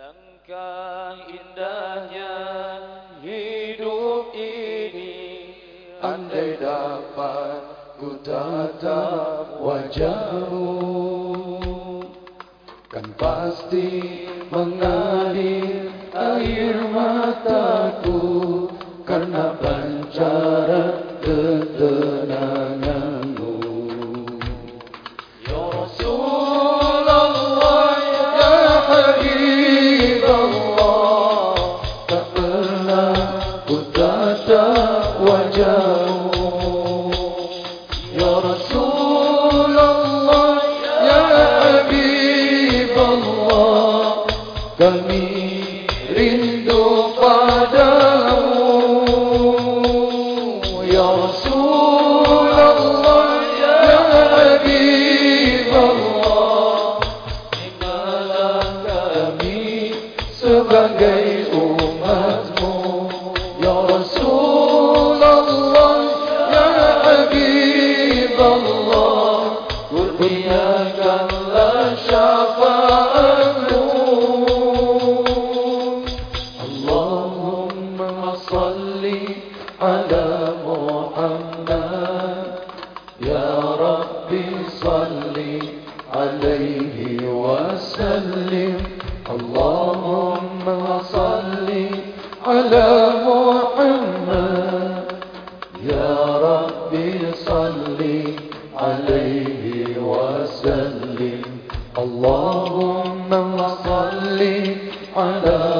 Alangkah indahnya hidup ini? Andai dapat ku tatap wajahmu Kan pasti mengalir air mataku Kami rindu padamu Ya Rasulullah ya Habib Allah Dimana kami sebagai umatmu Ya Rasulullah Ya Habib Allah Kurniakanlah syafaatmu صلي على محمد. يا ربي صلي عليه وسلم. اللهم صلي على محمد. يا ربي صلي عليه وسلم. اللهم صلي على محمد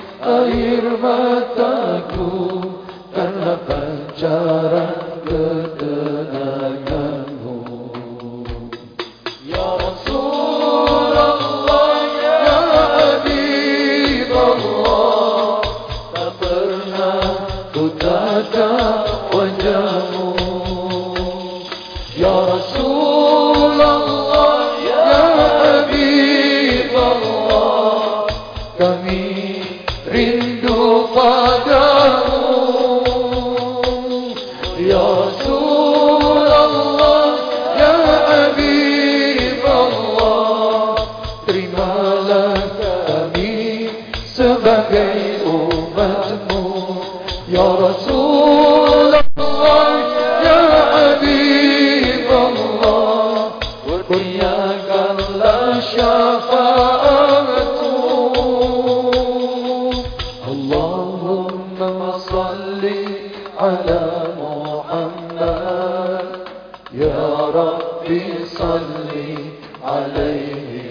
air mataku Karena pancaran Terimalah kami sebagai umatmu Ya Rasulullah Ya Habib Allah Kurniakanlah syafaatmu Allahumma salli ala Muhammad Ya Rabbi salli alaihi